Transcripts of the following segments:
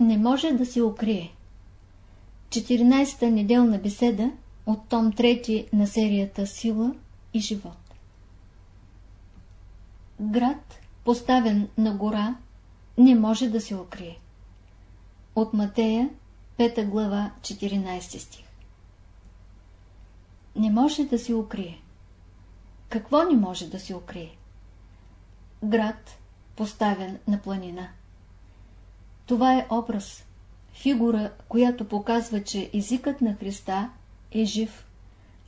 не може да се укрие. 14-та неделна беседа от том 3 на серията Сила и живот. Град, поставен на гора, не може да се укрие. От Матея, 5 глава, 14 стих. Не може да се укрие. Какво не може да се укрие? Град, поставен на планина. Това е образ, фигура, която показва, че езикът на Христа е жив,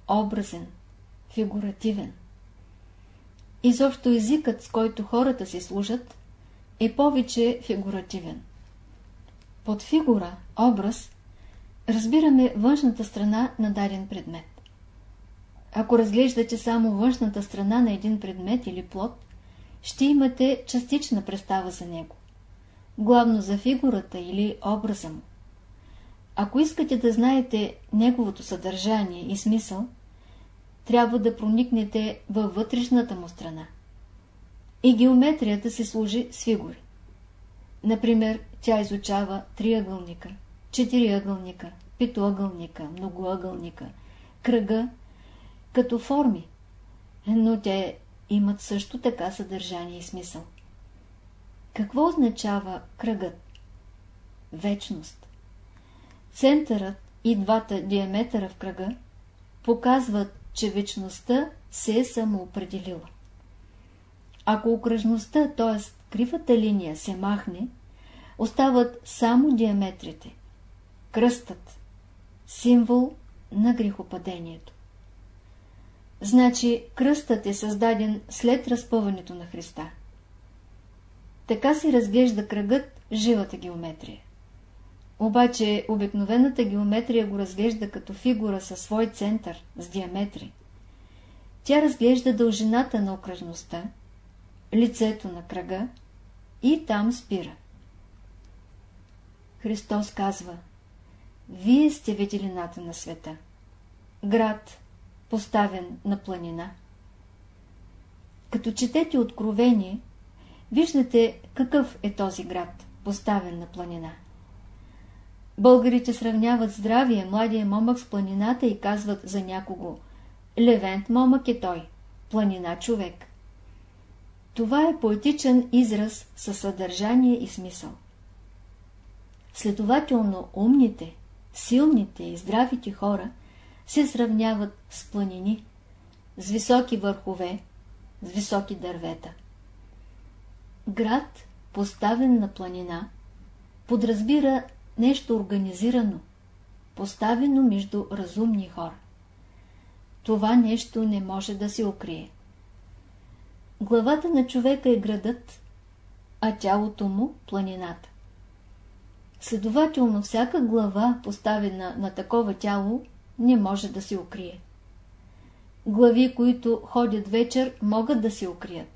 образен, фигуративен. Изобщо езикът, с който хората си служат, е повече фигуративен. Под фигура, образ, разбираме външната страна на даден предмет. Ако разглеждате само външната страна на един предмет или плод, ще имате частична представа за него. Главно за фигурата или образа му. Ако искате да знаете неговото съдържание и смисъл, трябва да проникнете във вътрешната му страна. И геометрията се служи с фигури. Например, тя изучава триъгълника, четириъгълника, петоъгълника, многоъгълника, кръга, като форми, но те имат също така съдържание и смисъл. Какво означава кръгът? Вечност. Центърът и двата диаметъра в кръга показват, че вечността се е самоопределила. Ако окръжността, т.е. кривата линия се махне, остават само диаметрите. Кръстът – символ на грехопадението. Значи кръстът е създаден след разпъването на Христа. Така се разглежда кръгът живата геометрия. Обаче обикновената геометрия го разглежда като фигура със свой център, с диаметри. Тя разглежда дължината на окръжността, лицето на кръга и там спира. Христос казва Вие сте ветелината на света. Град, поставен на планина. Като четете Откровение, виждате какъв е този град, поставен на планина. Българите сравняват здравия младия момък с планината и казват за някого Левент момък е той, планина човек. Това е поетичен израз със съдържание и смисъл. Следователно умните, силните и здравите хора се сравняват с планини, с високи върхове, с високи дървета. Град, поставен на планина, подразбира нещо организирано, поставено между разумни хора. Това нещо не може да се укрие. Главата на човека е градът, а тялото му – планината. Следователно, всяка глава, поставена на такова тяло, не може да се укрие. Глави, които ходят вечер, могат да се укрият,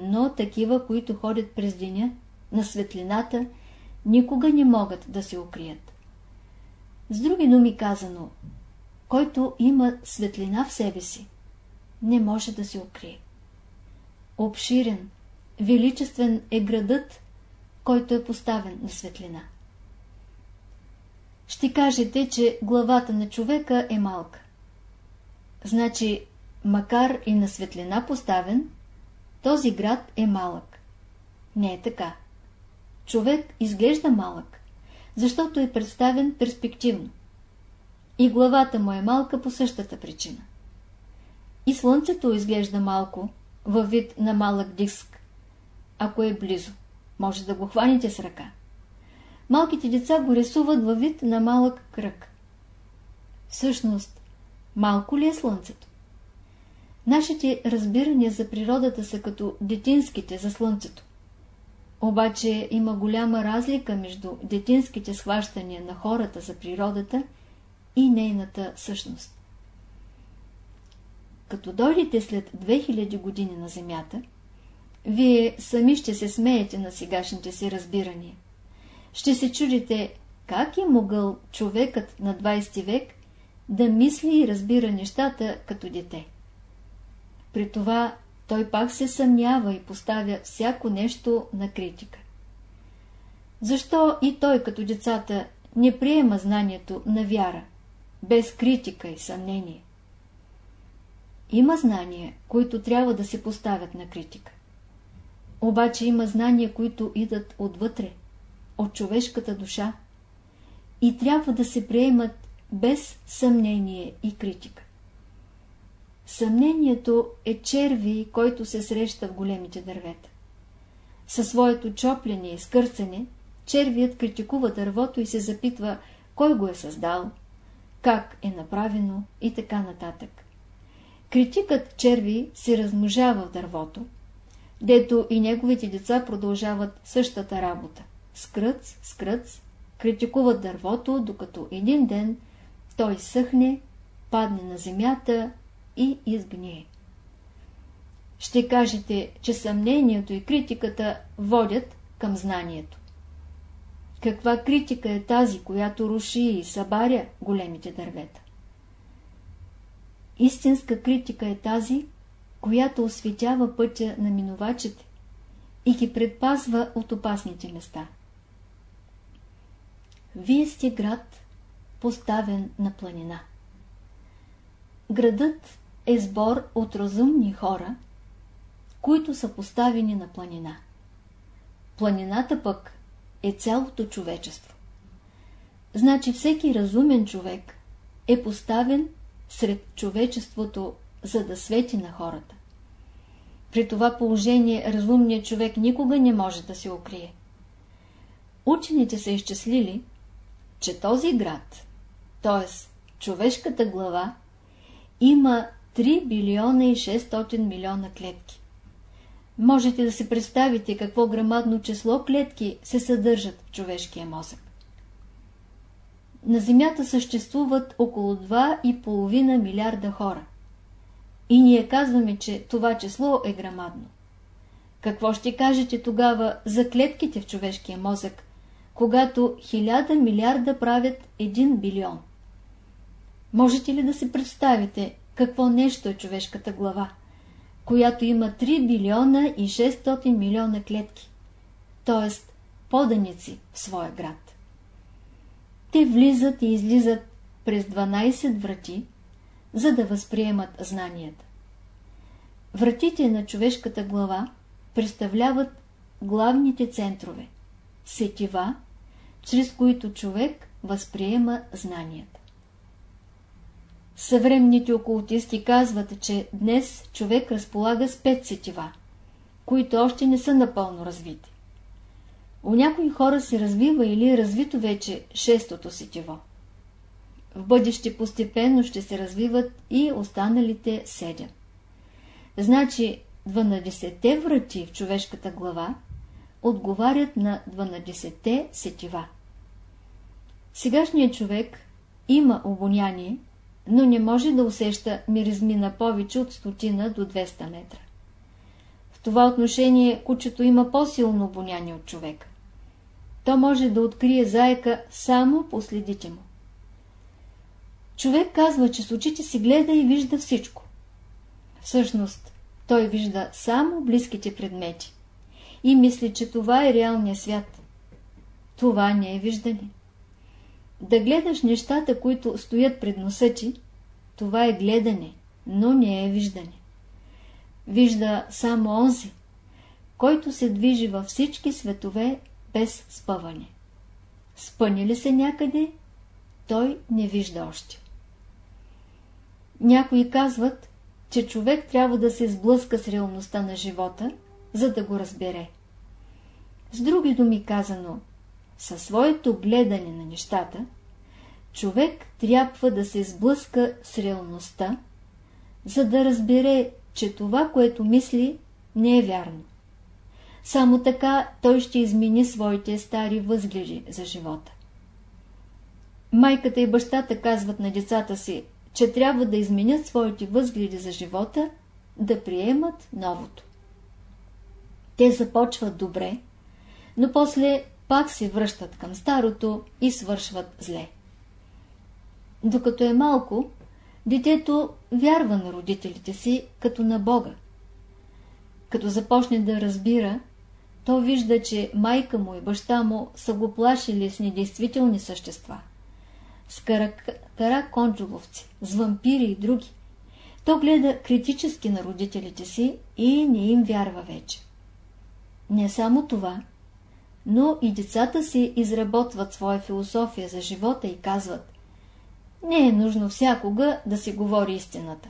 но такива, които ходят през деня, на светлината, никога не могат да се укрият. С други думи казано, който има светлина в себе си, не може да се укрие. Обширен, величествен е градът, който е поставен на светлина. Ще кажете, че главата на човека е малка. Значи, макар и на светлина поставен, този град е малък. Не е така. Човек изглежда малък, защото е представен перспективно. И главата му е малка по същата причина. И слънцето изглежда малко, във вид на малък диск. Ако е близо, може да го хванете с ръка. Малките деца го рисуват във вид на малък кръг. Всъщност, малко ли е Слънцето? Нашите разбирания за природата са като детинските за Слънцето. Обаче има голяма разлика между детинските схващания на хората за природата и нейната същност. Като дойдете след 2000 години на Земята, вие сами ще се смеете на сегашните си разбирания. Ще се чудите, как е могъл човекът на 20 век да мисли и разбира нещата като дете. При това той пак се съмнява и поставя всяко нещо на критика. Защо и той като децата не приема знанието на вяра, без критика и съмнение? Има знания, които трябва да се поставят на критика. Обаче има знания, които идат отвътре, от човешката душа и трябва да се приемат без съмнение и критика. Съмнението е черви, който се среща в големите дървета. Със своето чоплене и скърцане, червият критикува дървото и се запитва кой го е създал, как е направено и така нататък. Критикът черви се размножава в дървото, дето и неговите деца продължават същата работа. Скръц, скръц, критикуват дървото, докато един ден той съхне, падне на земята и изгние. Ще кажете, че съмнението и критиката водят към знанието. Каква критика е тази, която руши и събаря големите дървета? Истинска критика е тази, която осветява пътя на минувачите и ги предпазва от опасните места. Вие сте град, поставен на планина. Градът е сбор от разумни хора, които са поставени на планина. Планината пък е цялото човечество. Значи всеки разумен човек е поставен сред човечеството, за да свети на хората. При това положение разумният човек никога не може да се укрие. Учените са изчислили, че този град, т.е. човешката глава, има 3 билиона и 600 милиона клетки. Можете да си представите какво грамадно число клетки се съдържат в човешкия мозък. На Земята съществуват около 2,5 милиарда хора. И ние казваме, че това число е грамадно. Какво ще кажете тогава за клетките в човешкия мозък, когато хиляда милиарда правят един билион? Можете ли да си представите какво нещо е човешката глава, която има 3 билиона и 600 милиона клетки, т.е. поданици в своя град? Те влизат и излизат през 12 врати, за да възприемат знанията. Вратите на човешката глава представляват главните центрове, сетива, чрез които човек възприема знанията. Съвременните окултисти казват, че днес човек разполага с пет сетива, които още не са напълно развити. У някои хора се развива или е развито вече шестото сетиво. В бъдеще постепенно ще се развиват и останалите седем. Значи 12-те врати в човешката глава отговарят на 12-те сетива. Сегашният човек има обоняние, но не може да усеща миризми на повече от стотина до 200 метра. В това отношение кучето има по-силно обоняние от човека. То може да открие заека само по следите му. Човек казва, че с очите си гледа и вижда всичко. Всъщност, той вижда само близките предмети и мисли, че това е реалният свят. Това не е виждане. Да гледаш нещата, които стоят пред носа ти, това е гледане, но не е виждане. Вижда само онзи, който се движи във всички светове без спъване. Спъни ли се някъде, той не вижда още. Някои казват, че човек трябва да се сблъска с реалността на живота, за да го разбере. С други думи казано, със своето гледане на нещата, човек трябва да се сблъска с реалността, за да разбере, че това, което мисли, не е вярно. Само така той ще измени своите стари възгледи за живота. Майката и бащата казват на децата си, че трябва да изменят своите възгледи за живота, да приемат новото. Те започват добре, но после пак се връщат към старото и свършват зле. Докато е малко, детето вярва на родителите си като на Бога. Като започне да разбира, то вижда, че майка му и баща му са го плашили с недействителни същества. С караконджуловци, с вампири и други. То гледа критически на родителите си и не им вярва вече. Не само това, но и децата си изработват своя философия за живота и казват Не е нужно всякога да се говори истината.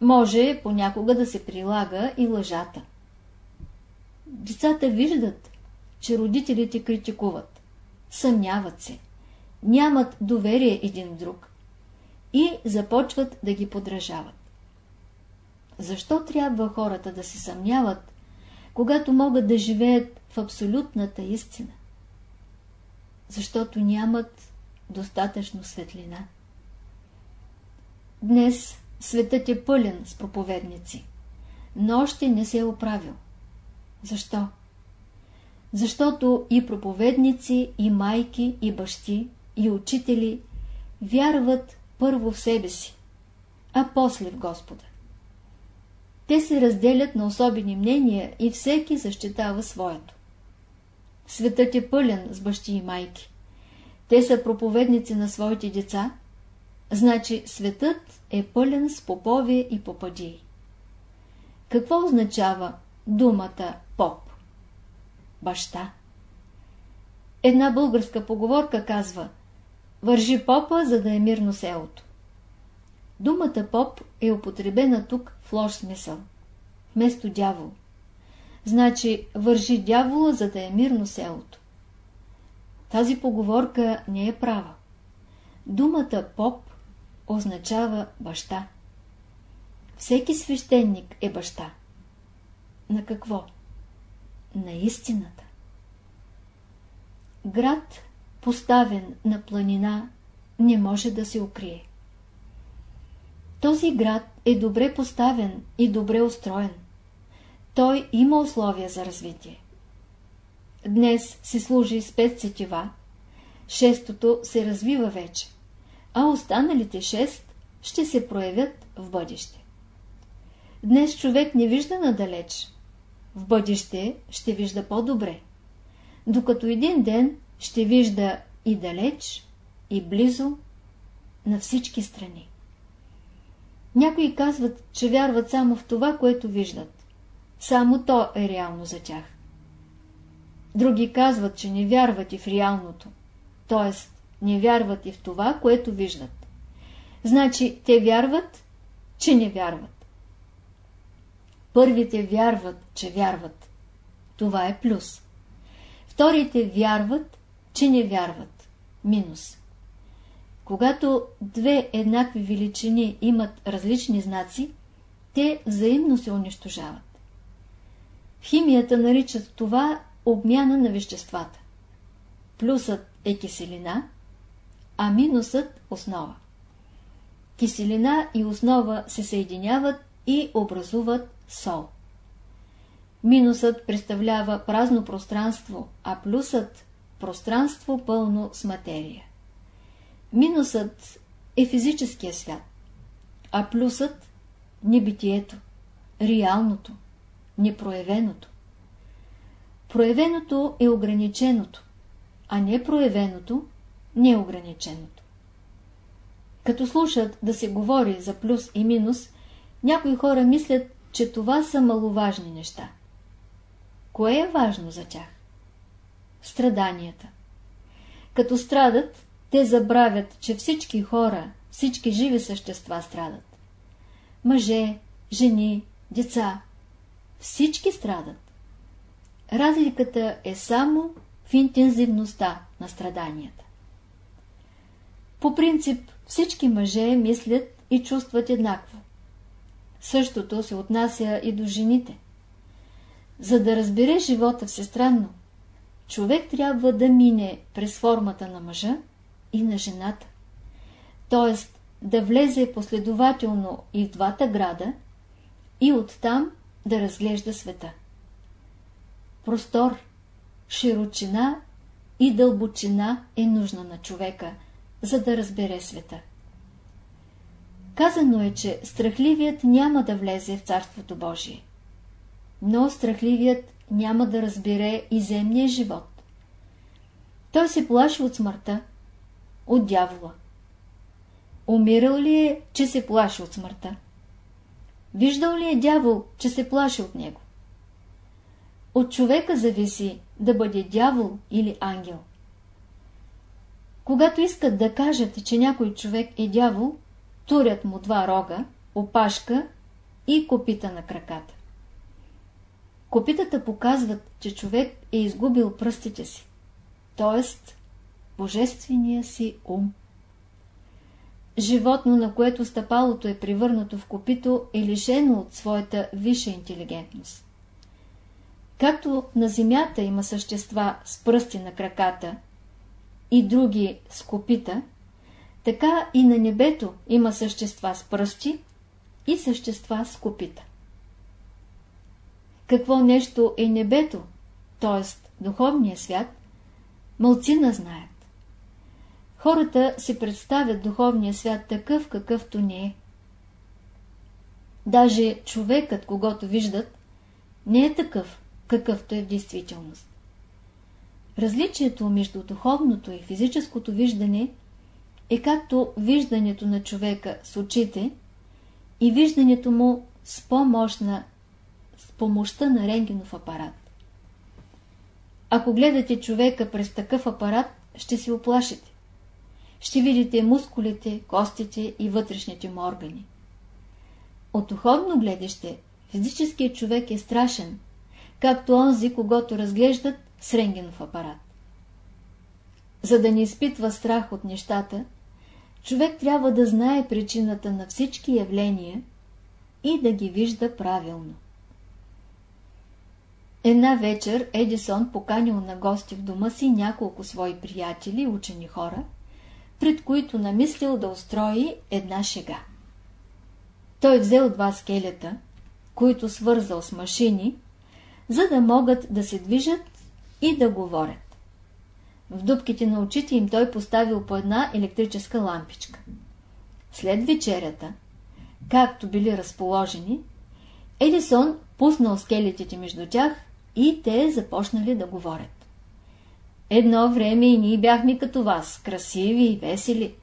Може понякога да се прилага и лъжата. Децата виждат, че родителите критикуват, съмняват се, нямат доверие един друг и започват да ги подражават. Защо трябва хората да се съмняват, когато могат да живеят в абсолютната истина? Защото нямат достатъчно светлина. Днес светът е пълен с проповедници, но още не се е оправил. Защо? Защото и проповедници, и майки, и бащи, и учители вярват първо в себе си, а после в Господа. Те се разделят на особени мнения и всеки защитава своето. Светът е пълен с бащи и майки. Те са проповедници на своите деца, значи светът е пълен с попови и попадии. Какво означава думата поп? Баща. Една българска поговорка казва Вържи попа, за да е мирно селото. Думата поп е употребена тук в лош смисъл. Вместо дявол. Значи, вържи дявола, за да е мирно селото. Тази поговорка не е права. Думата поп означава баща. Всеки свещеник е баща. На какво? На истината. Град, поставен на планина, не може да се укрие. Този град е добре поставен и добре устроен. Той има условия за развитие. Днес се служи с пет сетива, шестото се развива вече, а останалите шест ще се проявят в бъдеще. Днес човек не вижда надалеч, в бъдеще ще вижда по-добре, докато един ден ще вижда и далеч, и близо, на всички страни. Някои казват, че вярват само в това, което виждат. Само то е реално за тях. Други казват, че не вярват и в реалното, т.е. не вярват и в това, което виждат. Значи те вярват, че не вярват. Първите вярват, че вярват. Това е плюс. Вторите вярват, че не вярват. Минус. Когато две еднакви величини имат различни знаци, те взаимно се унищожават. Химията наричат това обмяна на веществата. Плюсът е киселина, а минусът – основа. Киселина и основа се съединяват и образуват сол. Минусът представлява празно пространство, а плюсът – пространство пълно с материя. Минусът е физическия свят, а плюсът – небитието, реалното, непроявеното. Проявеното е ограниченото, а непроявеното – неограниченото. Като слушат да се говори за плюс и минус, някои хора мислят, че това са маловажни неща. Кое е важно за тях? Страданията. Като страдат, те забравят, че всички хора, всички живи същества страдат. Мъже, жени, деца, всички страдат. Разликата е само в интензивността на страданията. По принцип всички мъже мислят и чувстват еднакво. Същото се отнася и до жените. За да разбере живота всестранно, човек трябва да мине през формата на мъжа и на жената. т.е. да влезе последователно и в двата града и оттам да разглежда света. Простор, широчина и дълбочина е нужна на човека, за да разбере света. Казано е, че страхливият няма да влезе в Царството Божие. Но страхливият няма да разбере и земния живот. Той се плаши от смъртта, от дявола. Умирал ли е, че се плаши от смъртта? Виждал ли е дявол, че се плаши от него? От човека зависи да бъде дявол или ангел. Когато искат да кажат, че някой човек е дявол, турят му два рога, опашка и копита на краката. Копитата показват, че човек е изгубил пръстите си, т.е. божествения си ум. Животно, на което стъпалото е привърнато в копито, е лишено от своята висша интелигентност. Както на земята има същества с пръсти на краката и други с копита, така и на небето има същества с пръсти и същества с копита. Какво нещо е небето, т.е. духовния свят, мълцина знаят. Хората си представят духовния свят такъв, какъвто не е. Даже човекът, когато виждат, не е такъв, какъвто е в действителност. Различието между духовното и физическото виждане е както виждането на човека с очите и виждането му с по-мощна, с помощта на рентгенов апарат. Ако гледате човека през такъв апарат, ще се оплашите. Ще видите мускулите, костите и вътрешните му органи. От духовно гледаще, физическият човек е страшен, както онзи, когато разглеждат с рентгенов апарат. За да не изпитва страх от нещата, човек трябва да знае причината на всички явления и да ги вижда правилно. Една вечер Едисон поканил на гости в дома си няколко свои приятели, учени хора, пред които намислил да устрои една шега. Той взел два скелета, които свързал с машини, за да могат да се движат и да говорят. В дубките на очите им той поставил по една електрическа лампичка. След вечерята, както били разположени, Едисон пуснал скелетите между тях и те започнали да говорят. Едно време и ние бяхме като вас, красиви и весели,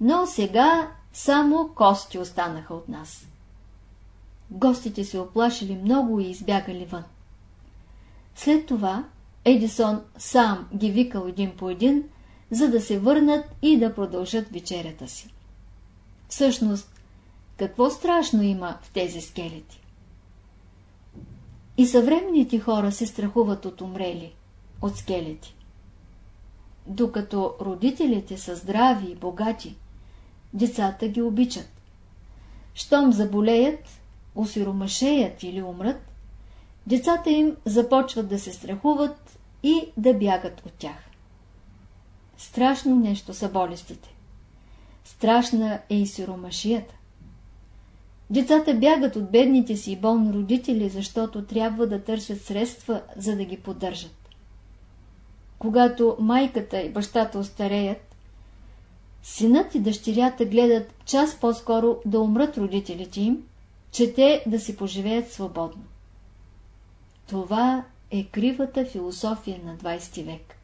но сега само кости останаха от нас. Гостите се оплашили много и избягали вън. След това Едисон сам ги викал един по един, за да се върнат и да продължат вечерята си. Всъщност, какво страшно има в тези скелети? И съвременните хора се страхуват от умрели, от скелети. Докато родителите са здрави и богати, децата ги обичат. Щом заболеят, осиромашеят или умрат, децата им започват да се страхуват и да бягат от тях. Страшно нещо са болестите. Страшна е и сиромашията. Децата бягат от бедните си и болни родители, защото трябва да търсят средства, за да ги поддържат. Когато майката и бащата остареят, синът и дъщерята гледат час по-скоро да умрат родителите им, че те да си поживеят свободно. Това е кривата философия на 20 век.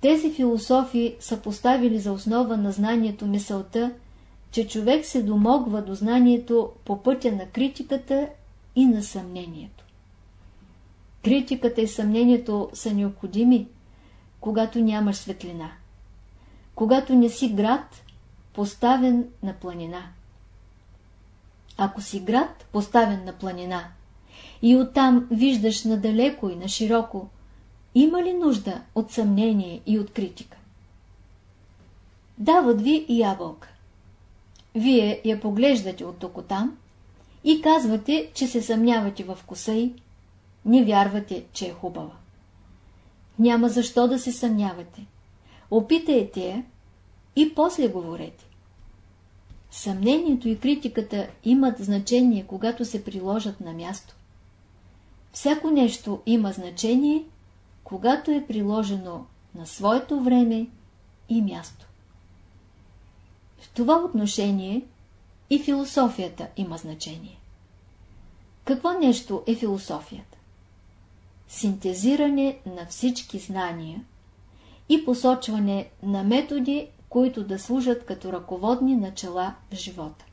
Тези философи са поставили за основа на знанието мисълта, че човек се домогва до знанието по пътя на критиката и на съмнението. Критиката и съмнението са необходими, когато нямаш светлина. Когато не си град, поставен на планина. Ако си град, поставен на планина, и оттам виждаш надалеко и на широко, има ли нужда от съмнение и от критика? Дават ви ябълка. Вие я поглеждате от тук там и казвате, че се съмнявате в коса й, не вярвате, че е хубава. Няма защо да се съмнявате. Опитайте я и после говорете. Съмнението и критиката имат значение, когато се приложат на място. Всяко нещо има значение, когато е приложено на своето време и място. В това отношение и философията има значение. Какво нещо е философията? Синтезиране на всички знания и посочване на методи, които да служат като ръководни начала в живота.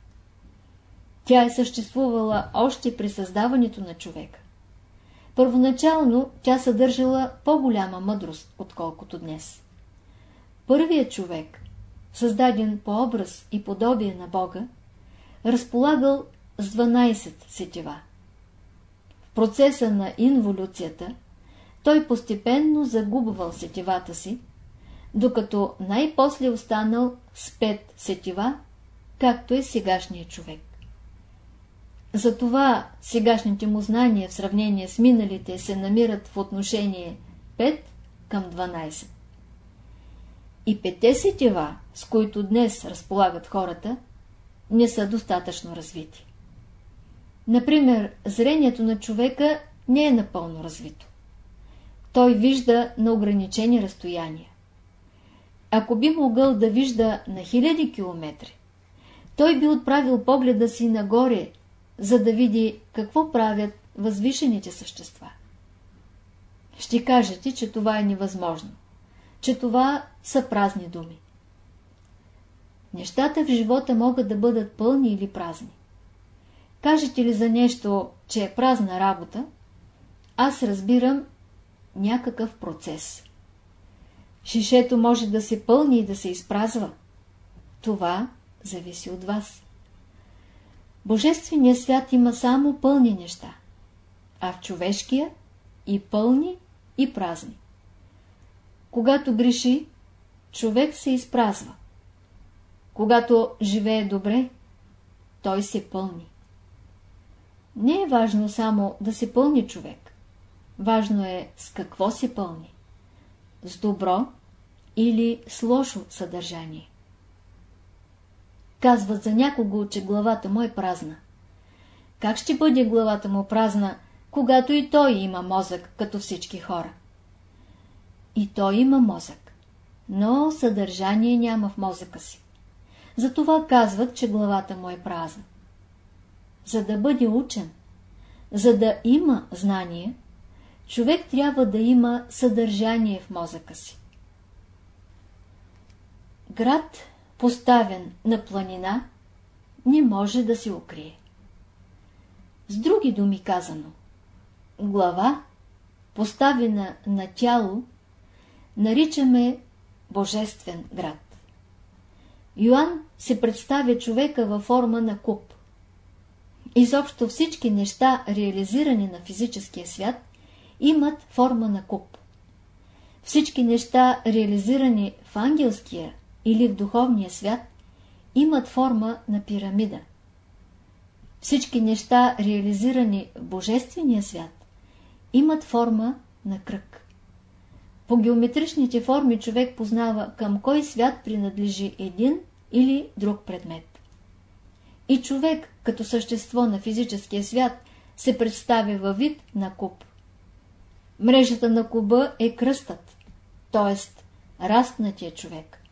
Тя е съществувала още при създаването на човека. Първоначално тя съдържала по-голяма мъдрост, отколкото днес. Първият човек, създаден по образ и подобие на Бога, разполагал с 12 сетива. Процеса на инволюцията той постепенно загубвал сетивата си, докато най-после останал с 5 сетива, както е сегашният човек. Затова сегашните му знания в сравнение с миналите се намират в отношение 5 към 12. И пете сетива, с които днес разполагат хората, не са достатъчно развити. Например, зрението на човека не е напълно развито. Той вижда на ограничени разстояния. Ако би могъл да вижда на хиляди километри, той би отправил погледа си нагоре, за да види какво правят възвишените същества. Ще кажете, че това е невъзможно, че това са празни думи. Нещата в живота могат да бъдат пълни или празни. Кажете ли за нещо, че е празна работа, аз разбирам някакъв процес. Шишето може да се пълни и да се изпразва. Това зависи от вас. Божественият свят има само пълни неща, а в човешкия и пълни, и празни. Когато греши, човек се изпразва. Когато живее добре, той се пълни. Не е важно само да се пълни човек. Важно е с какво се пълни. С добро или с лошо съдържание. Казват за някого, че главата му е празна. Как ще бъде главата му празна, когато и той има мозък, като всички хора? И той има мозък, но съдържание няма в мозъка си. Затова казват, че главата му е празна. За да бъде учен, за да има знание, човек трябва да има съдържание в мозъка си. Град, поставен на планина, не може да се укрие. С други думи казано, глава, поставена на тяло, наричаме Божествен град. Йоанн се представя човека във форма на куп. Изобщо всички неща, реализирани на физическия свят, имат форма на куп. Всички неща, реализирани в ангелския или в духовния свят, имат форма на пирамида. Всички неща, реализирани в божествения свят, имат форма на кръг. По геометричните форми човек познава към кой свят принадлежи един или друг предмет. И човек, като същество на физическия свят, се представя във вид на куб. Мрежата на куба е кръстът, т.е. растнатия човек.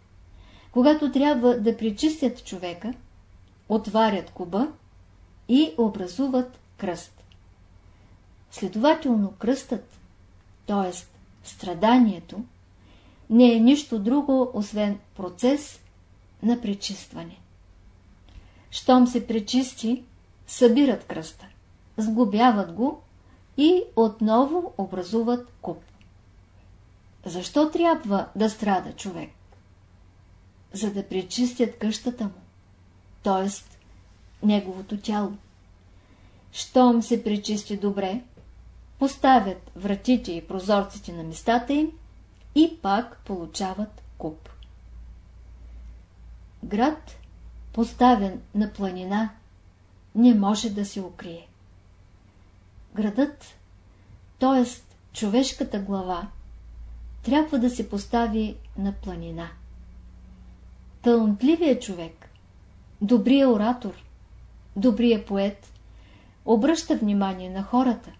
Когато трябва да причистят човека, отварят куба и образуват кръст. Следователно кръстът, т.е. страданието, не е нищо друго, освен процес на пречистване. Щом се пречисти, събират кръста, сглобяват го и отново образуват куп. Защо трябва да страда човек? За да пречистят къщата му, т.е. неговото тяло. Щом се пречисти добре, поставят вратите и прозорците на местата им и пак получават куп. Град, поставен на планина, не може да се укрие. Градът, т.е. човешката глава, трябва да се постави на планина. Талантливият човек, добрият оратор, добрият поет, обръща внимание на хората,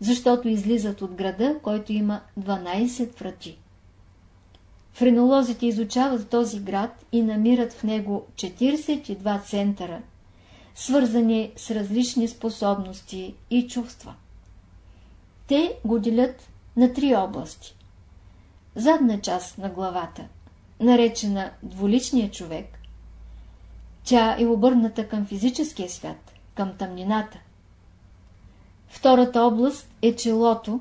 защото излизат от града, който има 12 врати. Френолозите изучават този град и намират в него 42 центъра, свързани с различни способности и чувства. Те го делят на три области. Задна част на главата, наречена дволичния човек, тя е обърната към физическия свят, към тъмнината. Втората област е челото,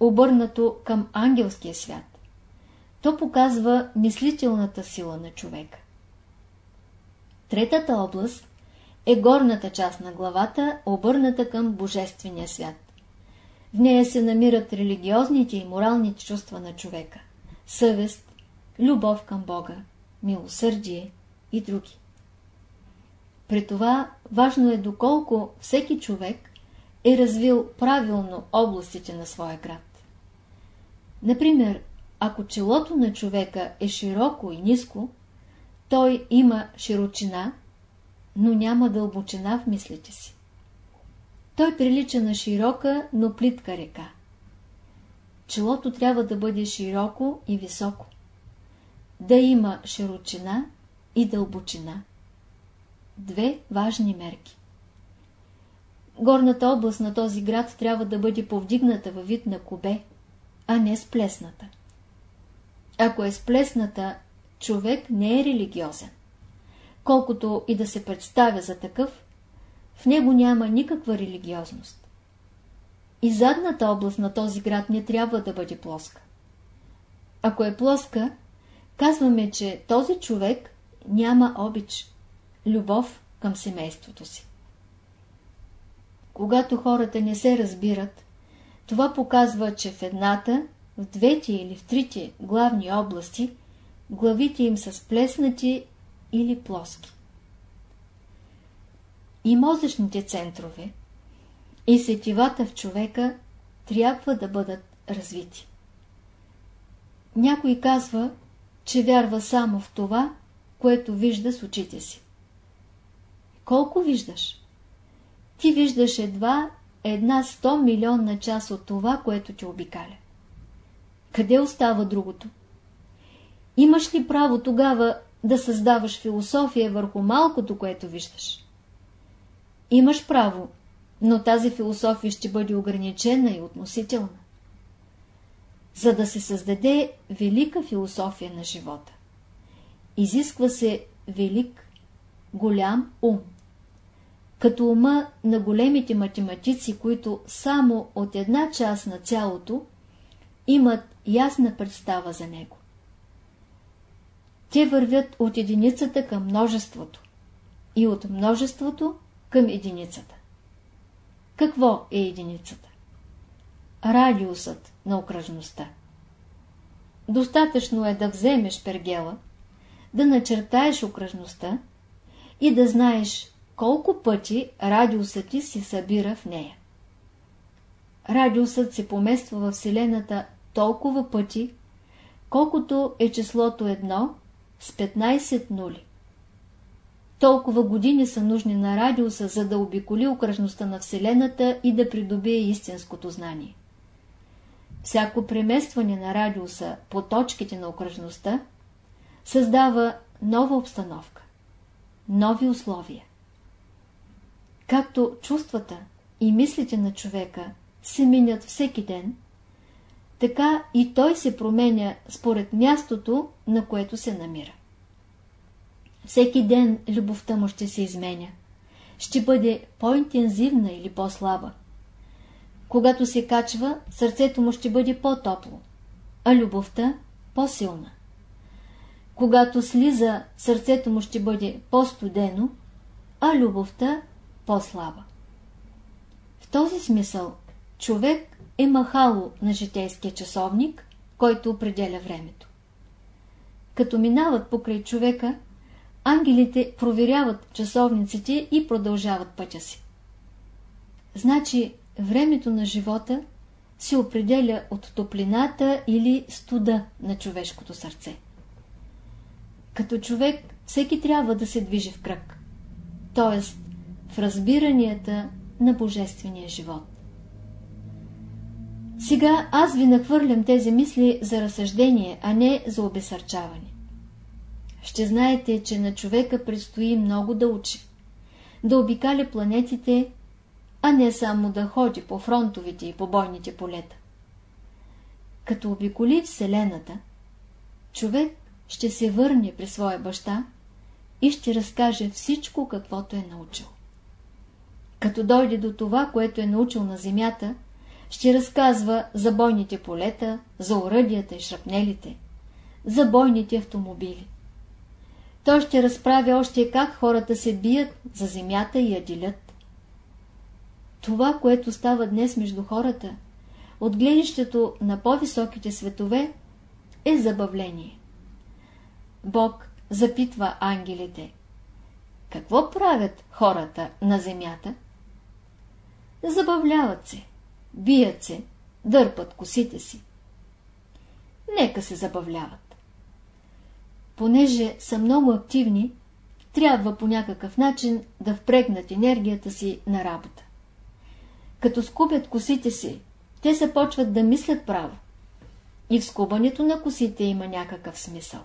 обърнато към ангелския свят. То показва мислителната сила на човека. Третата област е горната част на главата, обърната към Божествения свят. В нея се намират религиозните и моралните чувства на човека – съвест, любов към Бога, милосърдие и други. При това важно е доколко всеки човек е развил правилно областите на своя град. Например, ако челото на човека е широко и ниско, той има широчина, но няма дълбочина в мислите си. Той прилича на широка, но плитка река. Челото трябва да бъде широко и високо. Да има широчина и дълбочина. Две важни мерки. Горната област на този град трябва да бъде повдигната във вид на кубе, а не сплесната. Ако е сплесната, човек не е религиозен. Колкото и да се представя за такъв, в него няма никаква религиозност. И задната област на този град не трябва да бъде плоска. Ако е плоска, казваме, че този човек няма обич, любов към семейството си. Когато хората не се разбират, това показва, че в едната, в двете или в трите главни области, главите им са сплеснати или плоски. И мозъчните центрове, и сетивата в човека трябва да бъдат развити. Някой казва, че вярва само в това, което вижда с очите си. Колко виждаш? Ти виждаш едва една 100 милионна част от това, което ти обикаля. Къде остава другото? Имаш ли право тогава да създаваш философия върху малкото, което виждаш? Имаш право, но тази философия ще бъде ограничена и относителна. За да се създаде велика философия на живота, изисква се велик, голям ум като ума на големите математици, които само от една част на цялото имат ясна представа за него. Те вървят от единицата към множеството и от множеството към единицата. Какво е единицата? Радиусът на окръжността. Достатъчно е да вземеш пергела, да начертаеш окръжността и да знаеш колко пъти радиусът ти се събира в нея. Радиусът се помества в Вселената толкова пъти, колкото е числото 1 с 15 нули. Толкова години са нужни на радиуса, за да обиколи окръжността на Вселената и да придобие истинското знание. Всяко преместване на радиуса по точките на окръжността създава нова обстановка, нови условия. Както чувствата и мислите на човека се минят всеки ден, така и той се променя според мястото, на което се намира. Всеки ден любовта му ще се изменя. Ще бъде по-интензивна или по-слаба. Когато се качва, сърцето му ще бъде по-топло, а любовта по-силна. Когато слиза, сърцето му ще бъде по-студено, а любовта по-слаба. В този смисъл човек е махало на житейския часовник, който определя времето. Като минават покрай човека, ангелите проверяват часовниците и продължават пътя си. Значи времето на живота се определя от топлината или студа на човешкото сърце. Като човек всеки трябва да се движи в кръг, т.е в разбиранията на Божествения живот. Сега аз ви нахвърлям тези мисли за разсъждение, а не за обесърчаване. Ще знаете, че на човека предстои много да учи, да обикаля планетите а не само да ходи по фронтовите и по бойните полета. Като обиколи Вселената, човек ще се върне при своя баща и ще разкаже всичко, каквото е научил. Като дойде до това, което е научил на земята, ще разказва за бойните полета, за оръдията и шрапнелите, за бойните автомобили. Той ще разправя още как хората се бият за земята и я делят. Това, което става днес между хората, от гледището на по-високите светове, е забавление. Бог запитва ангелите. Какво правят хората на земята? Забавляват се, бият се, дърпат косите си. Нека се забавляват. Понеже са много активни, трябва по някакъв начин да впрегнат енергията си на работа. Като скубят косите си, те се почват да мислят право. И в скубането на косите има някакъв смисъл.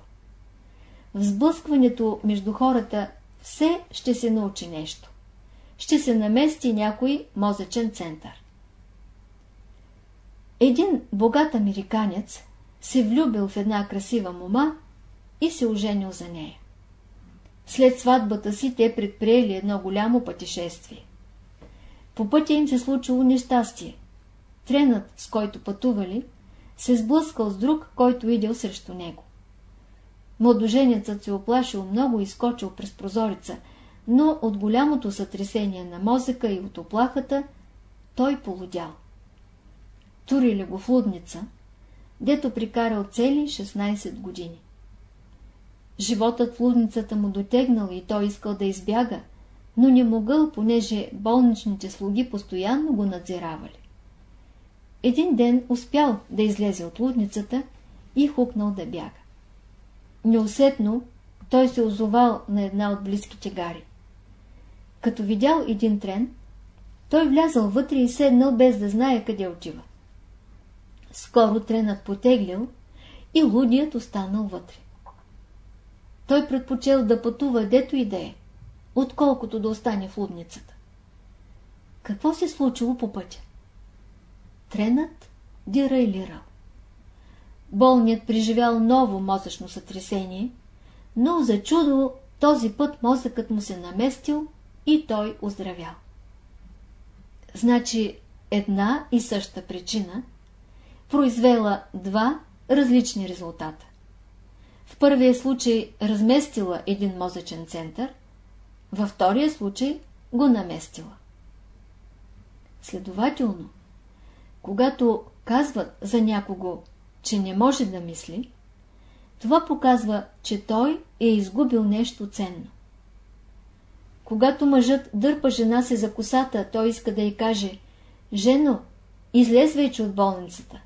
В сблъскването между хората все ще се научи нещо. Ще се намести някой мозъчен център. Един богат американец се влюбил в една красива мома и се оженил за нея. След сватбата си те предприели едно голямо пътешествие. По пътя им се случило нещастие. Тренът, с който пътували, се сблъскал с друг, който идел срещу него. Младоженецът се оплашил много и скочил през прозореца, но от голямото сътресение на мозъка и от оплахата той полудял. Турили го в лудница, дето прикарал цели 16 години. Животът в лудницата му дотегнал и той искал да избяга, но не могъл, понеже болничните слуги постоянно го надзиравали. Един ден успял да излезе от лудницата и хукнал да бяга. Неусетно той се озовал на една от близките гари. Като видял един трен, той влязал вътре и седнал без да знае къде отива. Скоро тренът потеглил и лудият останал вътре. Той предпочел да пътува дето и да е, отколкото да остане в лудницата. Какво се случило по пътя? Тренът дирайлирал. Болният преживял ново мозъчно сътресение, но за чудо този път мозъкът му се наместил и той оздравял. Значи една и съща причина произвела два различни резултата. В първия случай разместила един мозъчен център, във втория случай го наместила. Следователно, когато казват за някого че не може да мисли, това показва, че той е изгубил нещо ценно. Когато мъжът дърпа жена си за косата, той иска да й каже «Жено, излез вече от болницата.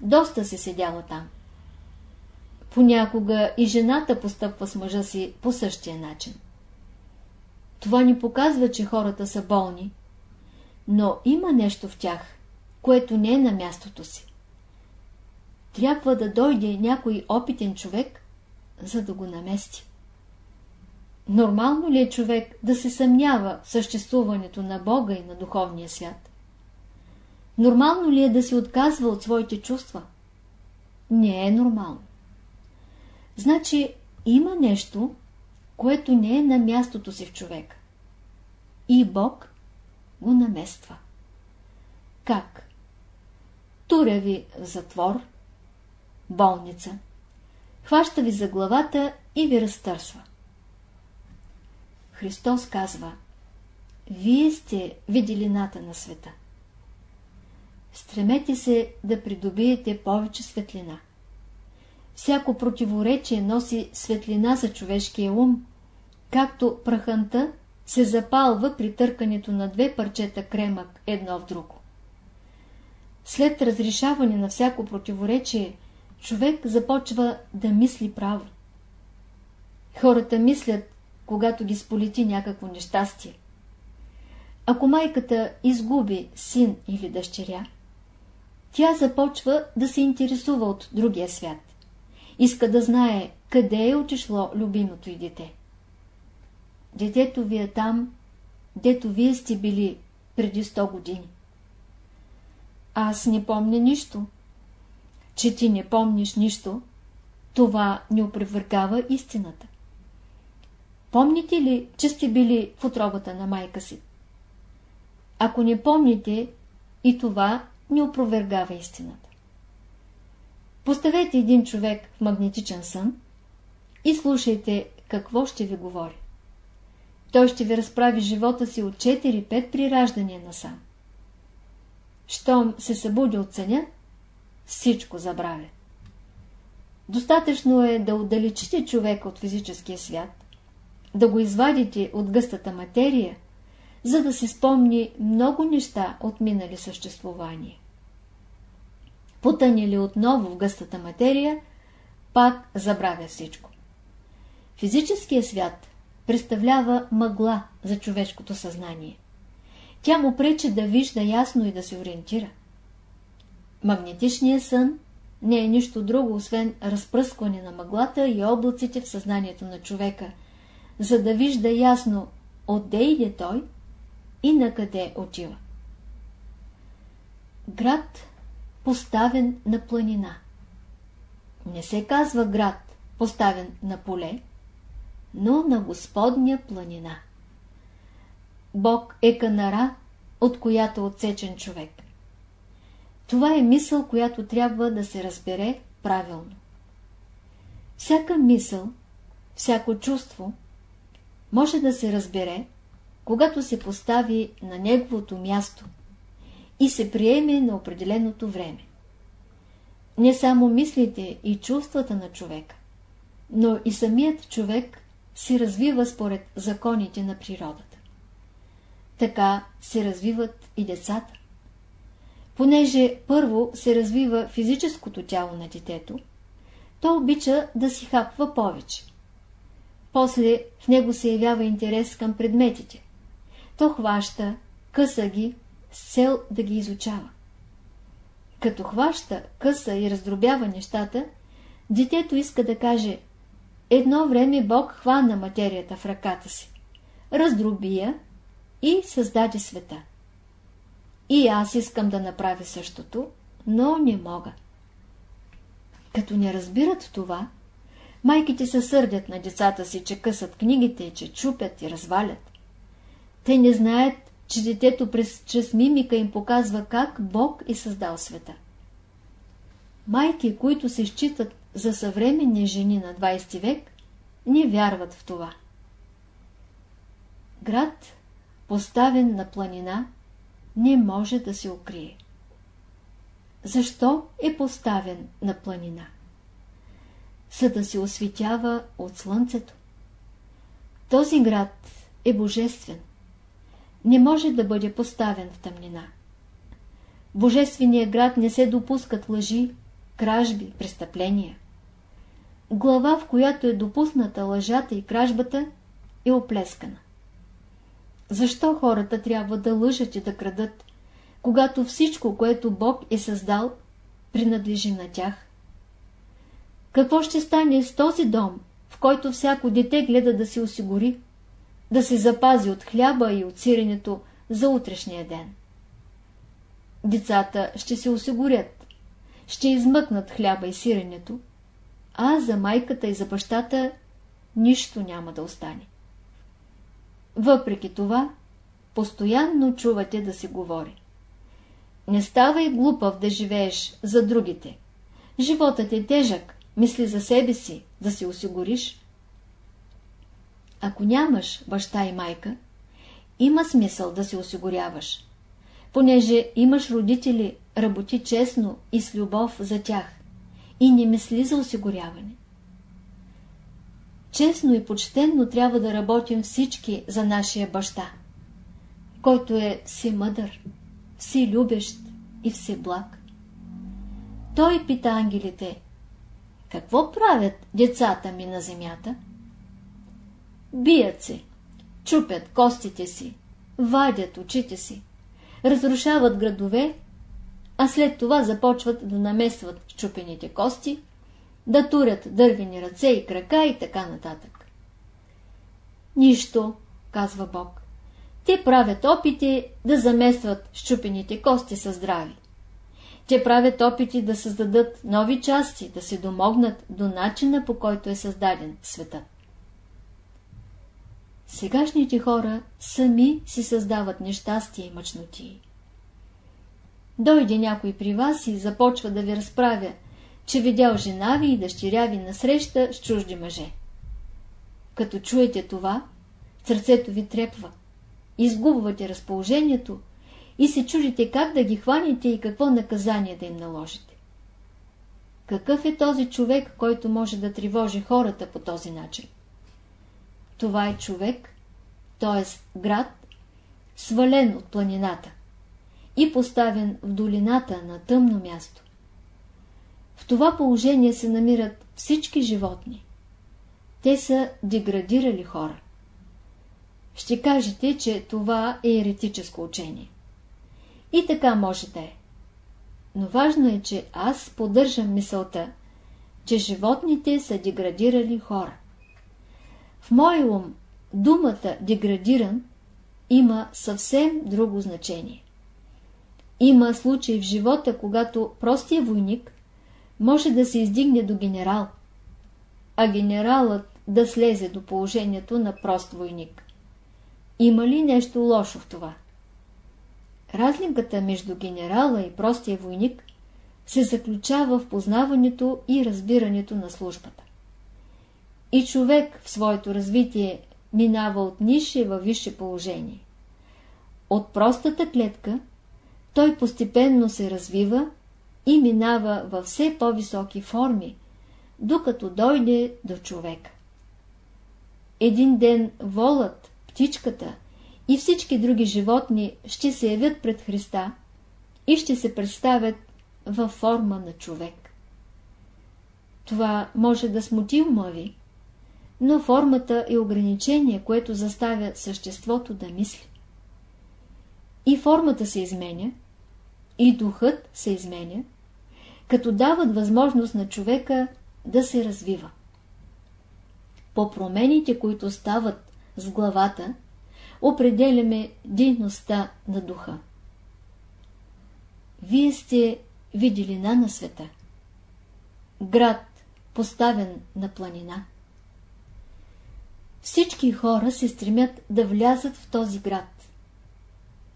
Доста се седяла там». Понякога и жената постъпва с мъжа си по същия начин. Това ни показва, че хората са болни, но има нещо в тях, което не е на мястото си трябва да дойде някой опитен човек, за да го намести. Нормално ли е човек да се съмнява в съществуването на Бога и на духовния свят? Нормално ли е да се отказва от своите чувства? Не е нормално. Значи има нещо, което не е на мястото си в човека. И Бог го намества. Как? Туря ви в затвор, болница. Хваща ви за главата и ви разтърсва. Христос казва Вие сте виделината на света. Стремете се да придобиете повече светлина. Всяко противоречие носи светлина за човешкия ум, както праханта се запалва при търкането на две парчета кремък едно в друго. След разрешаване на всяко противоречие, човек започва да мисли право. Хората мислят, когато ги сполети някакво нещастие. Ако майката изгуби син или дъщеря, тя започва да се интересува от другия свят. Иска да знае къде е отишло любимото й дете. Детето ви е там, дето вие сте били преди 100 години. Аз не помня нищо. Че ти не помниш нищо, това не опровергава истината. Помните ли, че сте били в отробата на майка си? Ако не помните, и това не опровергава истината. Поставете един човек в магнетичен сън и слушайте какво ще ви говори. Той ще ви разправи живота си от 4-5 прираждания насам. Щом се събуди от съня, всичко забравя. Достатъчно е да отдалечите човека от физическия свят, да го извадите от гъстата материя, за да се спомни много неща от минали съществувания. Потъни ли отново в гъстата материя, пак забравя всичко. Физическия свят представлява мъгла за човешкото съзнание. Тя му пречи да вижда ясно и да се ориентира. Магнетичният сън не е нищо друго, освен разпръскване на мъглата и облаците в съзнанието на човека, за да вижда ясно отде иде той и на къде отива. Град поставен на планина. Не се казва град поставен на поле, но на Господня планина. Бог е канара, от която отсечен човек. Това е мисъл, която трябва да се разбере правилно. Всяка мисъл, всяко чувство може да се разбере, когато се постави на неговото място и се приеме на определеното време. Не само мислите и чувствата на човека, но и самият човек се развива според законите на природата. Така се развиват и децата. Понеже първо се развива физическото тяло на детето, то обича да си хапва повече. После в него се явява интерес към предметите. То хваща, къса ги, с цел да ги изучава. Като хваща, къса и раздробява нещата, детето иска да каже Едно време Бог хвана материята в ръката си, раздроби я и създаде света. И аз искам да направя същото, но не мога. Като не разбират това, майките се сърдят на децата си, че късат книгите, че чупят и развалят. Те не знаят, че детето през, чрез мимика им показва как Бог е създал света. Майки, които се считат за съвременни жени на 20 век, не вярват в това. Град, поставен на планина, не може да се укрие. Защо е поставен на планина? За да се осветява от слънцето. Този град е божествен. Не може да бъде поставен в тъмнина. Божественият град не се допускат лъжи, кражби, престъпления. Глава, в която е допусната лъжата и кражбата, е оплескана. Защо хората трябва да лъжат и да крадат, когато всичко, което Бог е създал, принадлежи на тях? Какво ще стане с този дом, в който всяко дете гледа да се осигури, да се запази от хляба и от сиренето за утрешния ден? Децата ще се осигурят, ще измъкнат хляба и сиренето, а за майката и за бащата нищо няма да остане. Въпреки това, постоянно чувате да се говори. Не ставай глупав да живееш за другите. Животът е тежък, мисли за себе си, да се осигуриш. Ако нямаш баща и майка, има смисъл да се осигуряваш, понеже имаш родители, работи честно и с любов за тях и не мисли за осигуряване. Честно и почтенно трябва да работим всички за нашия баща, който е все мъдър, все любещ и все благ. Той пита ангелите, какво правят децата ми на земята? Бият се, чупят костите си, вадят очите си, разрушават градове, а след това започват да намесват чупените кости да турят дървени ръце и крака и така нататък. Нищо, казва Бог. те правят опити да заместват щупените кости със здрави. Те правят опити да създадат нови части, да се домогнат до начина по който е създаден светът. Сегашните хора сами си създават нещастие и мъчноти. Дойде някой при вас и започва да ви разправя, че видял жена ви и дъщеря ви насреща с чужди мъже. Като чуете това, сърцето ви трепва, изгубвате разположението и се чудите как да ги хванете и какво наказание да им наложите. Какъв е този човек, който може да тревожи хората по този начин? Това е човек, т.е. град, свален от планината и поставен в долината на тъмно място. В това положение се намират всички животни. Те са деградирали хора. Ще кажете, че това е еретическо учение. И така може да е. Но важно е, че аз поддържам мисълта, че животните са деградирали хора. В мой ум думата деградиран има съвсем друго значение. Има случаи в живота, когато простия войник може да се издигне до генерал, а генералът да слезе до положението на прост войник. Има ли нещо лошо в това? Разликата между генерала и простия войник се заключава в познаването и разбирането на службата. И човек в своето развитие минава от нише във висше положение. От простата клетка той постепенно се развива и минава във все по-високи форми, докато дойде до човека. Един ден волът, птичката и всички други животни ще се явят пред Христа и ще се представят във форма на човек. Това може да смути ума ви, но формата е ограничение, което заставя съществото да мисли. И формата се изменя, и духът се изменя, като дават възможност на човека да се развива. По промените, които стават с главата, определяме дейността на духа. Вие сте виделина на света. Град, поставен на планина. Всички хора се стремят да влязат в този град,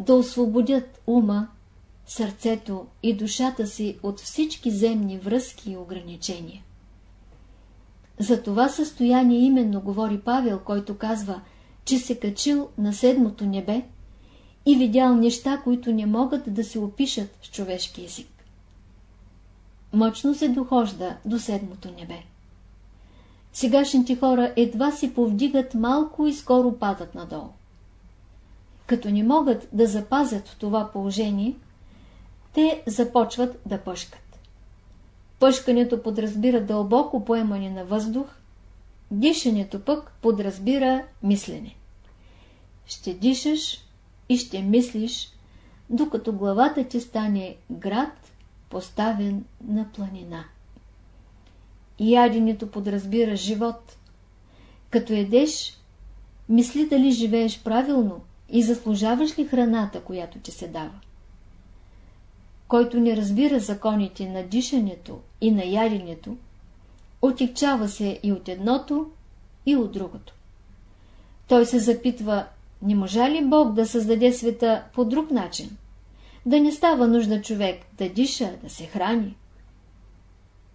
да освободят ума, сърцето и душата си от всички земни връзки и ограничения. За това състояние именно говори Павел, който казва, че се качил на седмото небе и видял неща, които не могат да се опишат с човешки език. Мъчно се дохожда до седмото небе. Сегашните хора едва си повдигат малко и скоро падат надолу. Като не могат да запазят това положение, те започват да пъшкат. Пъшкането подразбира дълбоко поемане на въздух, дишането пък подразбира мислене. Ще дишаш и ще мислиш, докато главата ти стане град, поставен на планина. Яденето подразбира живот. Като едеш, мисли дали живееш правилно и заслужаваш ли храната, която ти се дава. Който не разбира законите на дишането и на яденето, отекчава се и от едното, и от другото. Той се запитва, не можа ли Бог да създаде света по друг начин? Да не става нужда човек да диша, да се храни.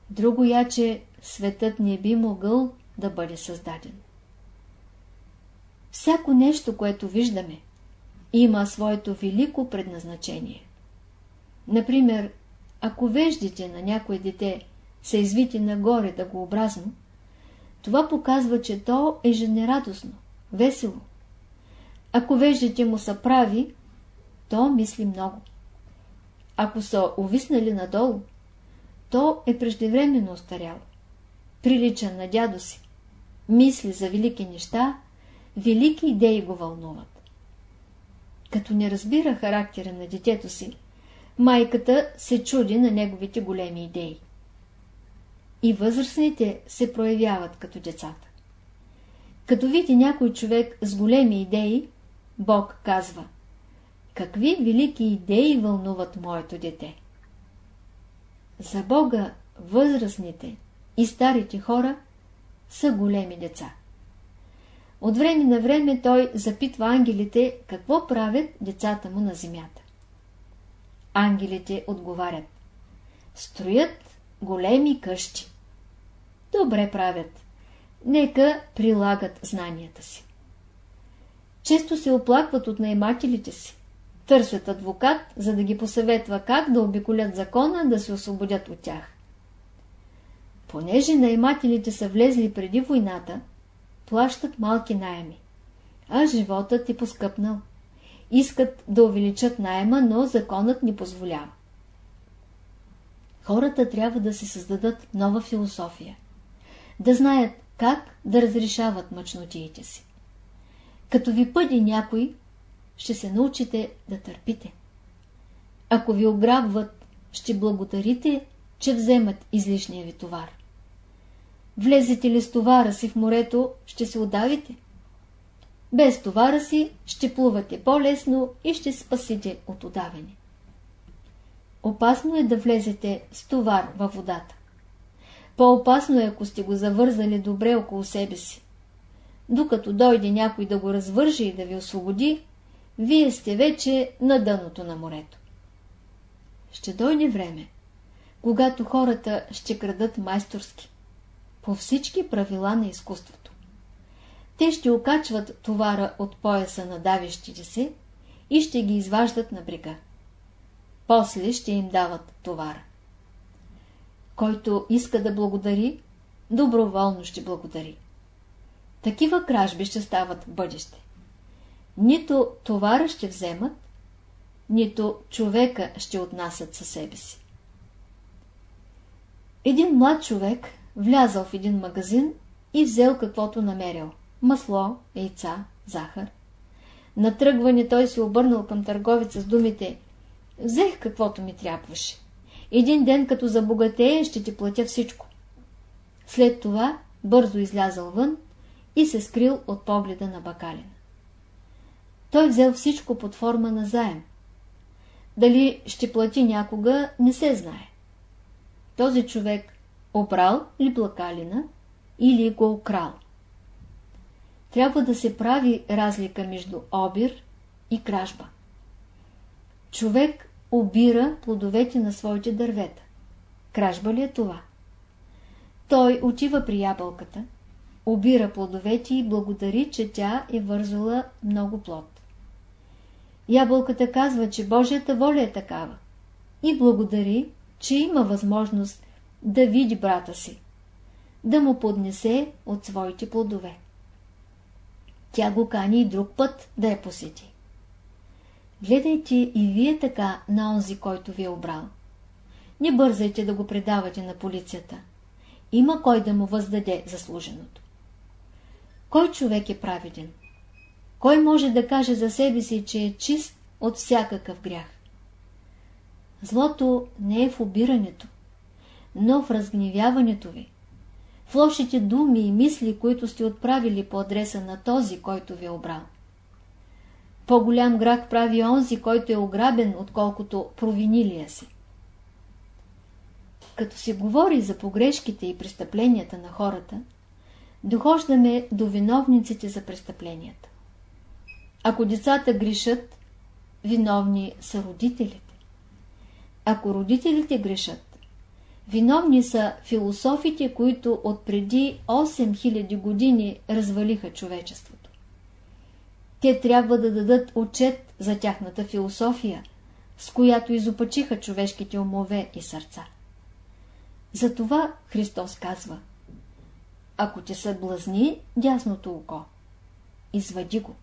Друго яче светът не би могъл да бъде създаден. Всяко нещо, което виждаме, има своето велико предназначение. Например, ако веждите на някое дете са извити нагоре да го образно, това показва, че то е женерадостно, весело. Ако веждите му са прави, то мисли много. Ако са увиснали надолу, то е преждевременно остаряло. Прилича на дядо си. Мисли за велики неща, велики идеи го вълнуват. Като не разбира характера на детето си, майката се чуди на неговите големи идеи. И възрастните се проявяват като децата. Като види някой човек с големи идеи, Бог казва Какви велики идеи вълнуват моето дете? За Бога възрастните и старите хора са големи деца. От време на време той запитва ангелите какво правят децата му на земята. Ангелите отговарят. Строят големи къщи. Добре правят. Нека прилагат знанията си. Често се оплакват от наемателите си. Търсят адвокат, за да ги посъветва как да обиколят закона, да се освободят от тях. Понеже наемателите са влезли преди войната, плащат малки найеми, а животът е поскъпнал. Искат да увеличат найема, но законът ни позволява. Хората трябва да се създадат нова философия, да знаят как да разрешават мъчнотиите си. Като ви пъди някой, ще се научите да търпите. Ако ви ограбват, ще благодарите, че вземат излишния ви товар. Влезете ли с товара си в морето, ще се удавите. Без товара си ще плувате по-лесно и ще спасите от удаване. Опасно е да влезете с товар във водата. По-опасно е, ако сте го завързали добре около себе си. Докато дойде някой да го развържи и да ви освободи, вие сте вече на дъното на морето. Ще дойде време, когато хората ще крадат майсторски, по всички правила на изкуството. Те ще окачват товара от пояса на давещите се и ще ги изваждат на брега. После ще им дават товара. Който иска да благодари, доброволно ще благодари. Такива кражби ще стават в бъдеще. Нито товара ще вземат, нито човека ще отнасят със себе си. Един млад човек влязал в един магазин и взел каквото намерил – масло, яйца, захар. На тръгване той се обърнал към търговица с думите «Взех каквото ми трябваше. Един ден като забогатея ще ти платя всичко». След това бързо излязал вън и се скрил от погледа на бакалина. Той взел всичко под форма на заем. Дали ще плати някога, не се знае. Този човек обрал ли блакалина или го украл. Трябва да се прави разлика между обир и кражба. Човек обира плодовете на своите дървета. Кражба ли е това? Той отива при ябълката, обира плодовете и благодари, че тя е вързала много плод. Ябълката казва, че Божията воля е такава и благодари, че има възможност да види брата си, да му поднесе от своите плодове. Тя го кани и друг път да я посети. Гледайте и вие така на онзи, който ви е обрал. Не бързайте да го предавате на полицията. Има кой да му въздаде заслуженото. Кой човек е праведен? Кой може да каже за себе си, че е чист от всякакъв грях? Злото не е в обирането, но в разгневяването ви, в лошите думи и мисли, които сте отправили по адреса на този, който ви е обрал. По-голям грах прави онзи, който е ограбен, отколкото провинилия си. Като се говори за погрешките и престъпленията на хората, дохождаме до виновниците за престъпленията. Ако децата грешат, виновни са родителите. Ако родителите грешат, виновни са философите, които от преди 8000 години развалиха човечеството. Те трябва да дадат отчет за тяхната философия, с която изопачиха човешките умове и сърца. Затова Христос казва – ако те съблазни дясното око, извади го.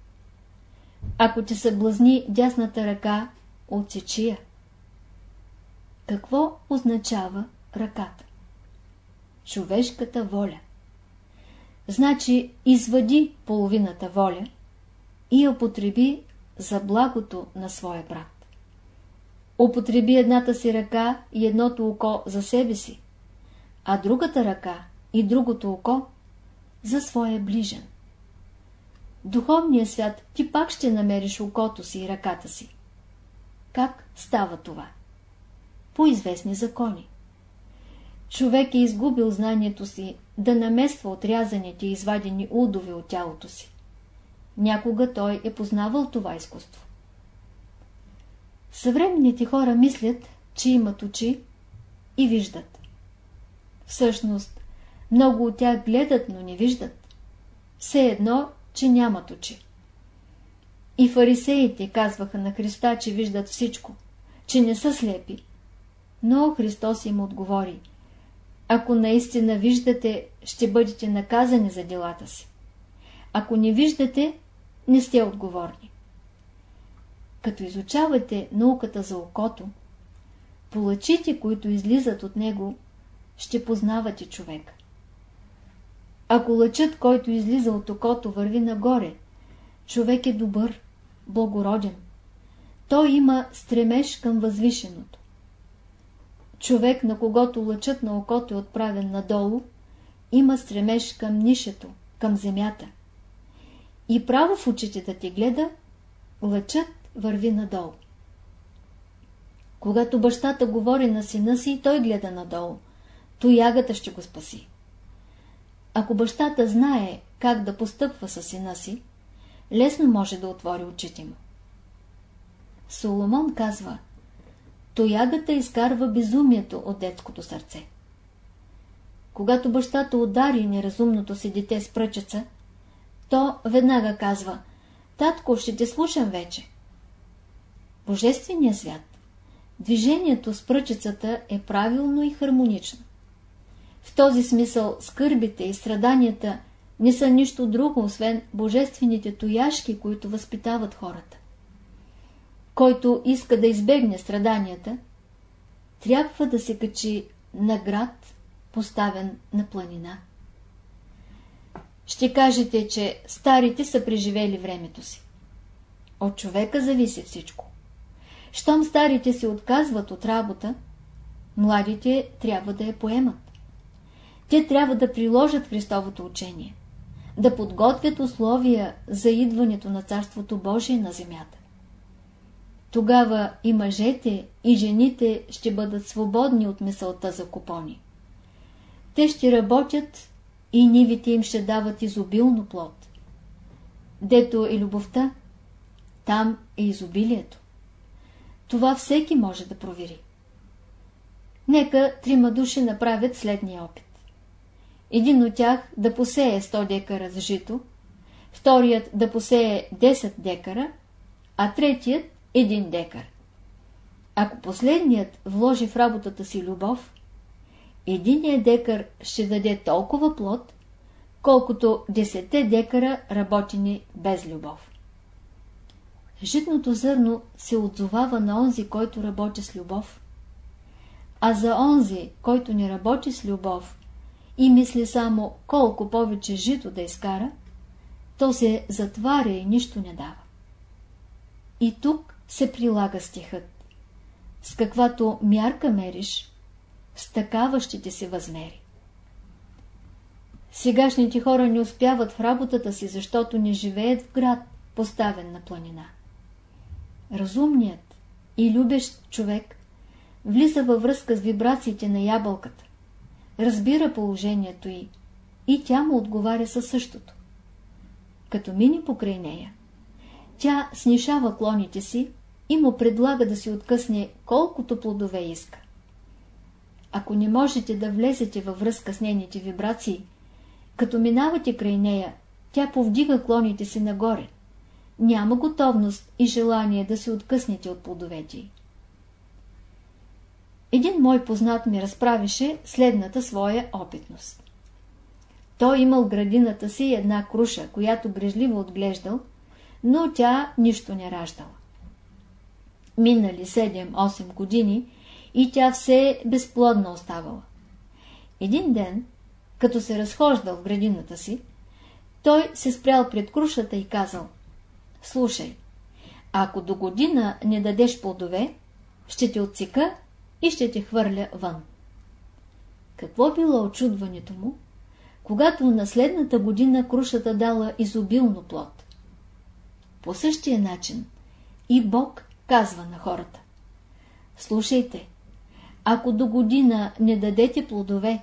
Ако те съблазни дясната ръка, отсечи я. Какво означава ръката? Човешката воля. Значи извади половината воля и я употреби за благото на своя брат. Употреби едната си ръка и едното око за себе си, а другата ръка и другото око за своя ближен. духовния свят ти пак ще намериш окото си и ръката си. Как става това? По известни закони. Човек е изгубил знанието си да намества отрязаните и извадени удове от тялото си. Някога той е познавал това изкуство. Съвременните хора мислят, че имат очи и виждат. Всъщност, много от тях гледат, но не виждат. Все едно, че нямат очи. И фарисеите казваха на Христа, че виждат всичко, че не са слепи. Но Христос им отговори, ако наистина виждате, ще бъдете наказани за делата си. Ако не виждате, не сте отговорни. Като изучавате науката за окото, по лъчите, които излизат от него, ще познавате човека. Ако лъчът, който излиза от окото, върви нагоре, човек е добър, благороден. Той има стремеж към възвишеното. Човек, на когото лъчът на окото е отправен надолу, има стремеж към нишето, към земята. И право в очите да ти гледа, лъчът върви надолу. Когато бащата говори на сина си, той гледа надолу. Тоягата ще го спаси. Ако бащата знае как да постъпва със сина си, лесно може да отвори очите му. Соломон казва, тоягата изкарва безумието от детското сърце. Когато бащата удари неразумното си дете с пръчеца, то веднага казва, татко, ще те слушам вече. Божествения свят, движението с пръчецата е правилно и хармонично. В този смисъл скърбите и страданията не са нищо друго, освен божествените тояшки, които възпитават хората. Който иска да избегне страданията, трябва да се качи на град, поставен на планина. Ще кажете, че старите са преживели времето си. От човека зависи всичко. Щом старите се отказват от работа, младите трябва да я поемат. Те трябва да приложат Христовото учение, да подготвят условия за идването на Царството Божие на земята. Тогава и мъжете, и жените ще бъдат свободни от мисълта за купони. Те ще работят и нивите им ще дават изобилно плод. Дето е любовта, там е изобилието. Това всеки може да провери. Нека трима души направят следния опит. Един от тях да посее 100 декара за жито, вторият да посее 10 декара, а третият 1 декар. Ако последният вложи в работата си любов, единият декар ще даде толкова плод, колкото 10 декара работени без любов. Житното зърно се отзовава на онзи, който работи с любов. А за онзи, който не работи с любов и мисли само колко повече жито да изкара, то се затваря и нищо не дава. И тук се прилага стихът. С каквато мярка мериш, с такава ще ти се възмери. Сегашните хора не успяват в работата си, защото не живеят в град, поставен на планина. Разумният и любещ човек влиза във връзка с вибрациите на ябълката, разбира положението й и тя му отговаря със същото. Като мини покрай нея, тя снишава клоните си и му предлага да си откъсне колкото плодове иска. Ако не можете да влезете във връзка с нейните вибрации, като минавате край нея, тя повдига клоните си нагоре. Няма готовност и желание да се откъснете от плодовете Един мой познат ми разправише следната своя опитност. Той имал градината си една круша, която грежливо отглеждал, но тя нищо не раждала. Минали 7-8 години и тя все безплодно оставала. Един ден, като се разхождал в градината си, той се спрял пред крушата и казал Слушай, ако до година не дадеш плодове, ще те отсека и ще те хвърля вън. Какво било очудването му, когато на следната година крушата дала изобилно плод? По същия начин и Бог казва на хората. Слушайте, ако до година не дадете плодове,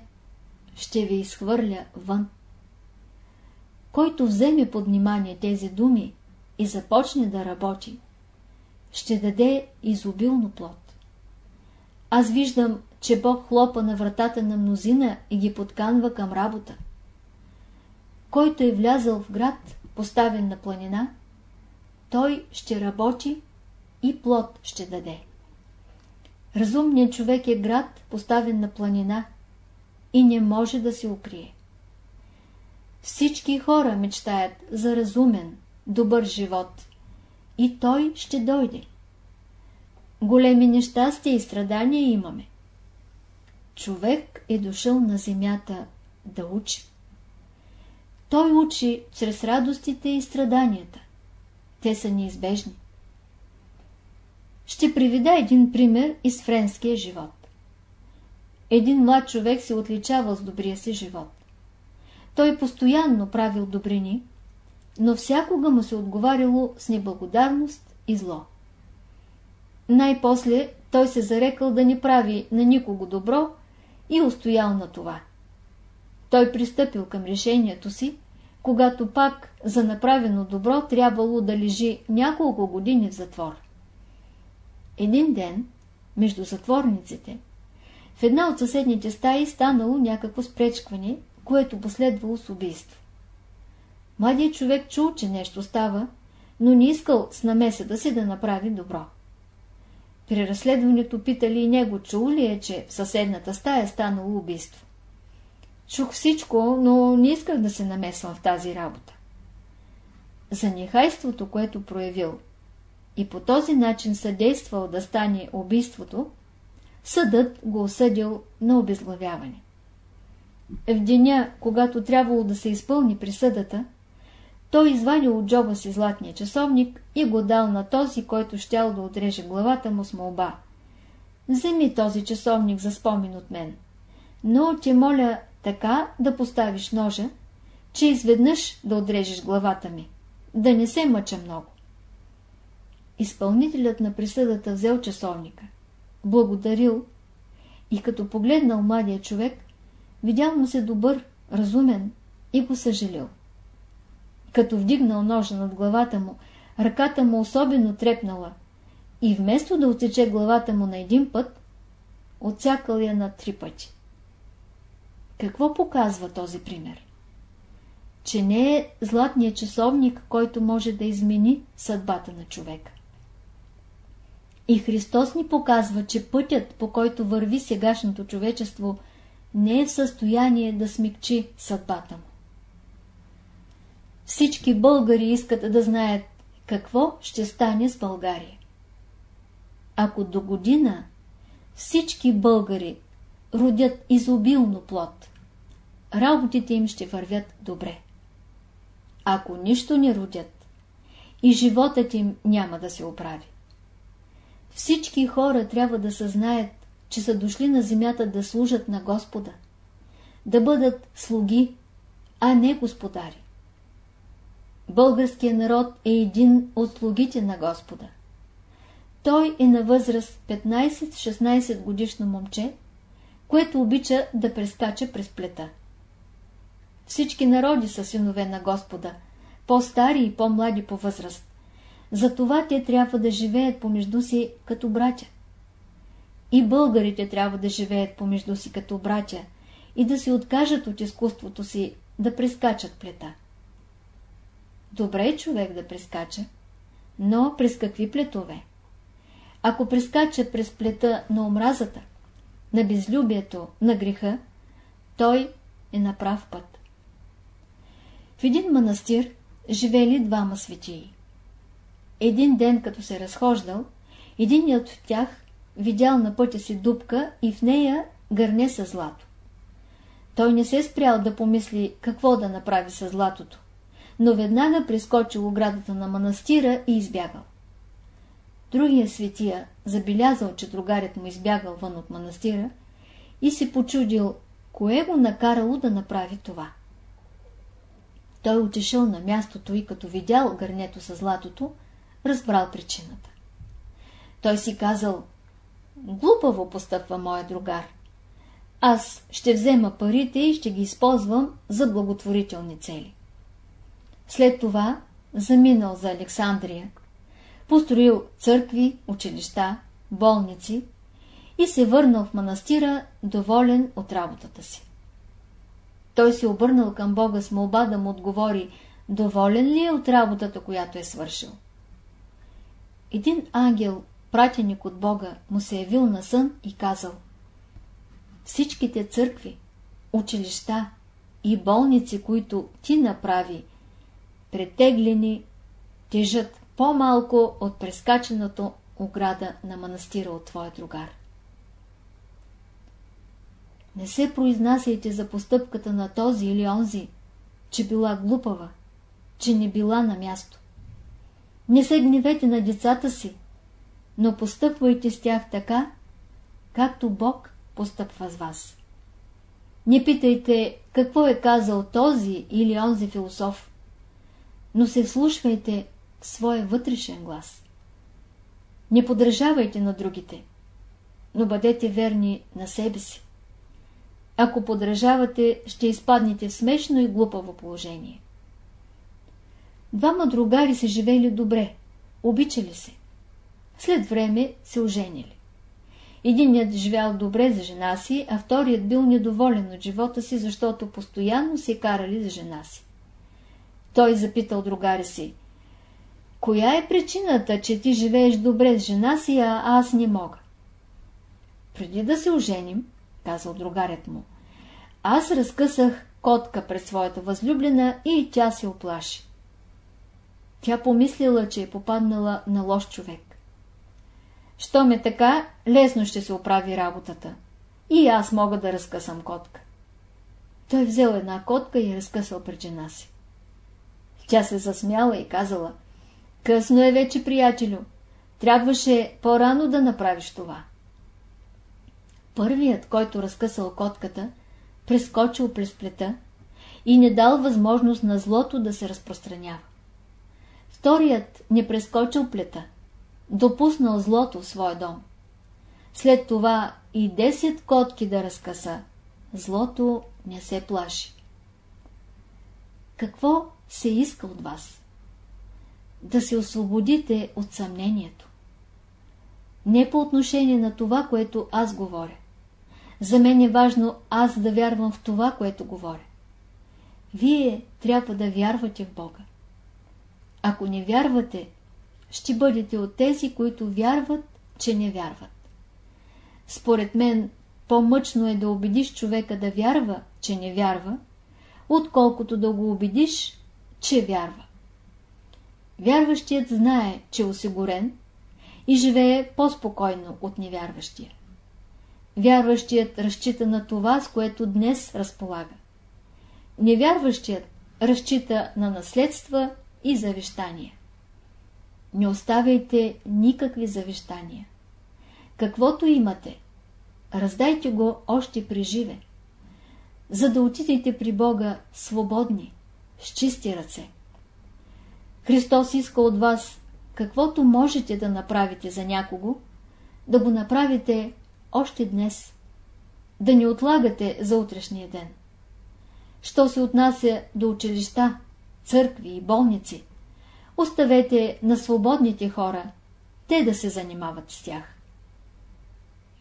ще ви изхвърля вън. Който вземе под внимание тези думи и започне да работи, ще даде изобилно плод. Аз виждам, че Бог хлопа на вратата на мнозина и ги подканва към работа. Който е влязъл в град, поставен на планина, той ще работи и плод ще даде. Разумният човек е град, поставен на планина и не може да се укрие. Всички хора мечтаят за разумен, добър живот и той ще дойде. Големи нещастия и страдания имаме. Човек е дошъл на земята да учи. Той учи чрез радостите и страданията. Те са неизбежни. Ще приведа един пример из френския живот. Един млад човек се отличавал с добрия си живот. Той постоянно правил добрини, но всякога му се отговаряло с неблагодарност и зло. Най-после той се зарекал да не прави на никого добро и устоял на това. Той пристъпил към решението си, когато пак за направено добро трябвало да лежи няколко години в затвор. Един ден, между затворниците, в една от съседните стаи станало някакво спречкване, което последвало с убийство. Младият човек чул, че нещо става, но не искал с намесата си да направи добро. При разследването питали и него, чул ли е, че в съседната стая станало убийство. Чух всичко, но не исках да се намесвам в тази работа. За нехайството, което проявил и по този начин съдействал да стане убийството, съдът го осъдил на обезглавяване. В деня, когато трябвало да се изпълни присъдата, той извадил от джоба си златния часовник и го дал на този, който щял да отреже главата му с молба. Вземи този часовник за спомин от мен, но те моля така да поставиш ножа, че изведнъж да отрежеш главата ми, да не се мъча много. Изпълнителят на присъдата взел часовника, благодарил и като погледнал младия човек, видял му се добър, разумен и го съжалил. Като вдигнал ножа над главата му, ръката му особено трепнала и вместо да отсече главата му на един път, отсякал я на три пъти. Какво показва този пример? Че не е златният часовник, който може да измени съдбата на човека. И Христос ни показва, че пътят, по който върви сегашното човечество, не е в състояние да смекчи съдбата му. Всички българи искат да знаят какво ще стане с България. Ако до година всички българи родят изобилно плод, работите им ще вървят добре. Ако нищо не родят, и животът им няма да се оправи. Всички хора трябва да съзнаят, че са дошли на земята да служат на Господа, да бъдат слуги, а не господари. Българският народ е един от слугите на Господа. Той е на възраст 15-16 годишно момче, което обича да прескача през плета. Всички народи са синове на Господа, по-стари и по-млади по възраст. Затова те трябва да живеят помежду си като братя. И българите трябва да живеят помежду си като братя и да се откажат от изкуството си да прескачат плета. Добре е човек да прескача, но през какви плетове? Ако прескача през плета на омразата, на безлюбието, на греха, той е на прав път. В един манастир живели двама светии. Един ден, като се разхождал, единият от тях видял на пътя си дупка и в нея гърне с злато. Той не се спрял да помисли какво да направи с златото, но веднага прескочил оградата на манастира и избягал. Другия светия забелязал, че другарят му избягал вън от манастира и се почудил, кое го накарало да направи това. Той отишъл на мястото и като видял гърнето с златото, разбрал причината. Той си казал, глупаво постъпва моя другар. Аз ще взема парите и ще ги използвам за благотворителни цели. След това заминал за Александрия, построил църкви, училища, болници и се върнал в манастира, доволен от работата си. Той се обърнал към Бога с молба да му отговори, доволен ли е от работата, която е свършил. Един ангел, пратеник от Бога, му се явил на сън и казал Всичките църкви, училища и болници, които ти направи, претеглени, тежат по-малко от прескачената ограда на манастира от твоя другар. Не се произнасяйте за постъпката на този или онзи, че била глупава, че не била на място. Не се гневете на децата си, но постъпвайте с тях така, както Бог постъпва с вас. Не питайте какво е казал този или онзи философ, но се вслушвайте в своя вътрешен глас. Не подражавайте на другите, но бъдете верни на себе си. Ако подражавате, ще изпаднете в смешно и глупаво положение. Двама другари се живели добре, обичали се. След време се оженили. Единият живял добре за жена си, а вторият бил недоволен от живота си, защото постоянно се карали за жена си. Той запитал другаря си, Коя е причината, че ти живееш добре с жена си, а аз не мога? Преди да се оженим, казал другарят му, аз разкъсах котка пред своята възлюблена и тя се оплаши. Тя помислила, че е попаднала на лош човек. Що ме така, лесно ще се оправи работата. И аз мога да разкъсам котка. Той взел една котка и разкъсал пред жена си. Тя се засмяла и казала, късно е вече, приятелю, трябваше по-рано да направиш това. Първият, който разкъсал котката, прескочил през плета и не дал възможност на злото да се разпространява. Вторият не прескочил плета, допуснал злото в своя дом. След това и 10 котки да разкъса, злото не се плаши. Какво се иска от вас? Да се освободите от съмнението. Не по отношение на това, което аз говоря. За мен е важно аз да вярвам в това, което говоря. Вие трябва да вярвате в Бога. Ако не вярвате, ще бъдете от тези, които вярват, че не вярват. Според мен, по-мъчно е да убедиш човека да вярва, че не вярва, отколкото да го убедиш, че вярва. Вярващият знае, че е осигурен и живее по-спокойно от невярващия. Вярващият разчита на това, с което днес разполага. Невярващият разчита на наследства и завещания. Не оставяйте никакви завещания. Каквото имате, раздайте го още при живе, за да отидете при Бога свободни, с чисти ръце. Христос иска от вас, каквото можете да направите за някого, да го направите още днес. Да не отлагате за утрешния ден. Що се отнася до училища, църкви и болници, оставете на свободните хора, те да се занимават с тях.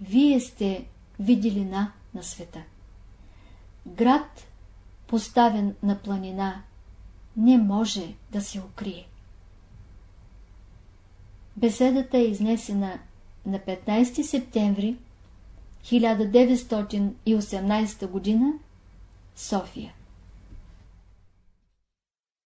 Вие сте виделина на света. Град, поставен на планина, не може да се укрие. Беседата е изнесена на 15 септември 1918 г. София